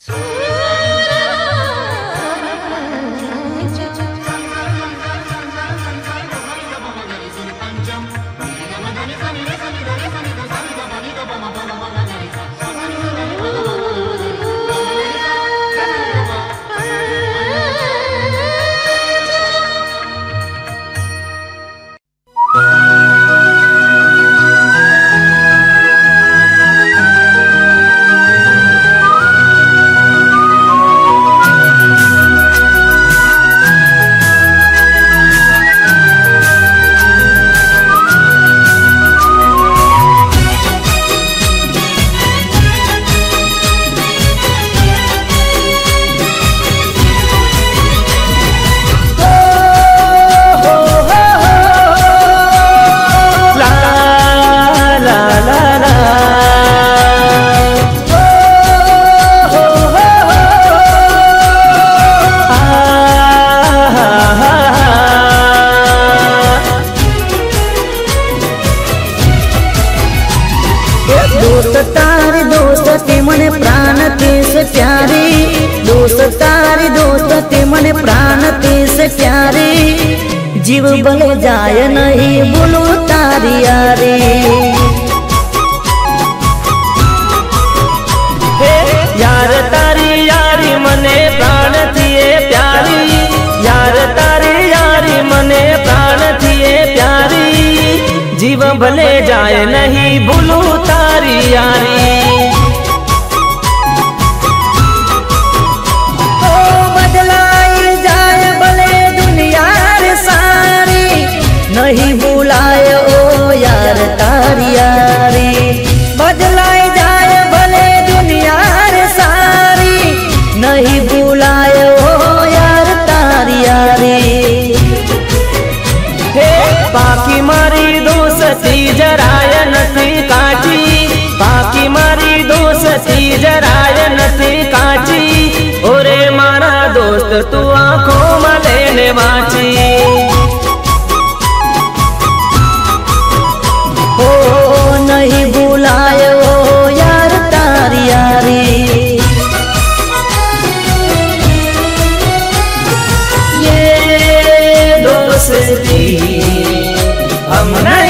So दोस्त तारी दोस्त ते मन प्राण ते से प्यारी। दोस्त तारी दोस्त ते मन प्राण ते से प्यारी। जीव भले जाय नहीं बोलो तारी यारी। जीवन भले जाए नहीं भूलू तारी यारी। नसी जराय नसी काची। ओरे मारा दोस्त, तू आँखों में लेने वाची। ओ, नहीं बुलाए ओ यार तारी यारी। ये दोस्ती हम नहीं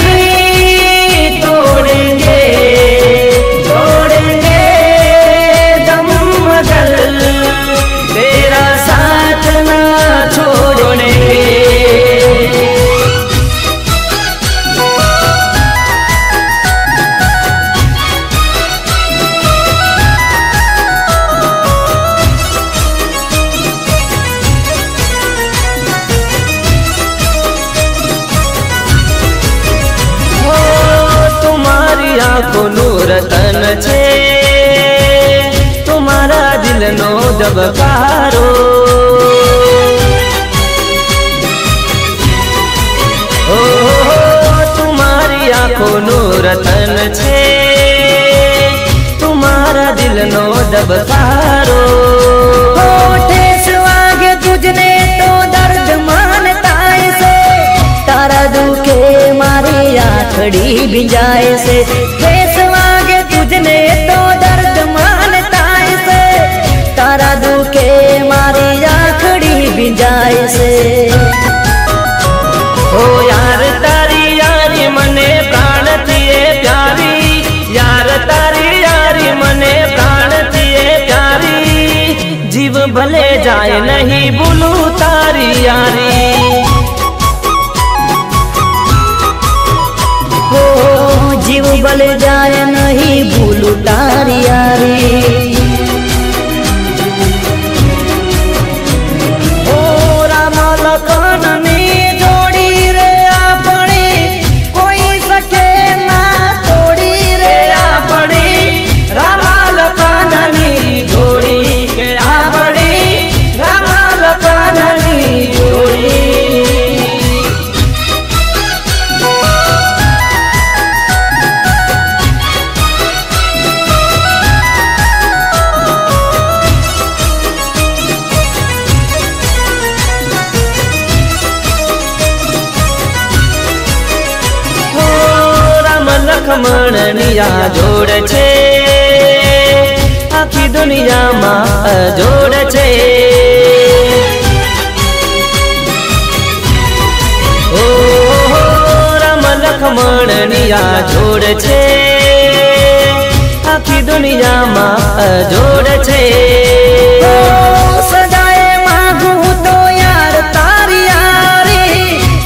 નો ધબકારો ઓ તુમારી આંખોનું રતન છે. તુમારા દિલનો ધબકારો તુજને તો દર્દ માનતા છે. તારા દુખે મારી આંખડી ભીંજાય છે. जाए नहीं बोलू तारी यारी हो जीव बल जाए नहीं भूलू तारी यारी લખમણની જોડ છે. આખી દુનિયામાં અજોડ છે. ઓ રામ લખમણનિયા જોડ છે. આખી દુનિયામાં અજોડ છે. સદાય માગું તારી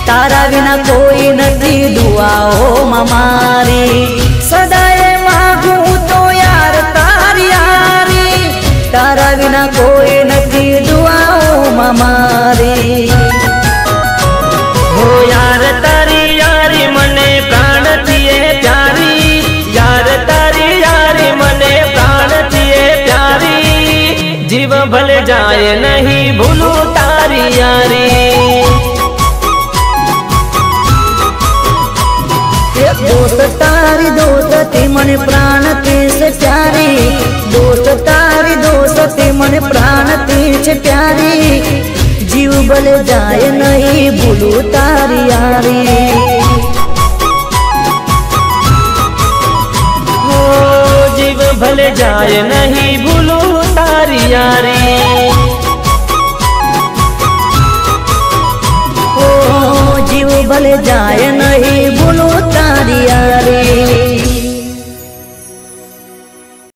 તારા વિના કોઈ નથી દુઆઓમાં મારી ये नहीं भूलू तारी यारी। दोस्त तारी दोस्त ती मन प्राण ते प्यारी। दोस्त तारी दोस्त ती मन प्राण ते प्यारी। जीव बल जाए नहीं भूलू तारी यारी। भले जाए नहीं भूलो तारी यारी। जाए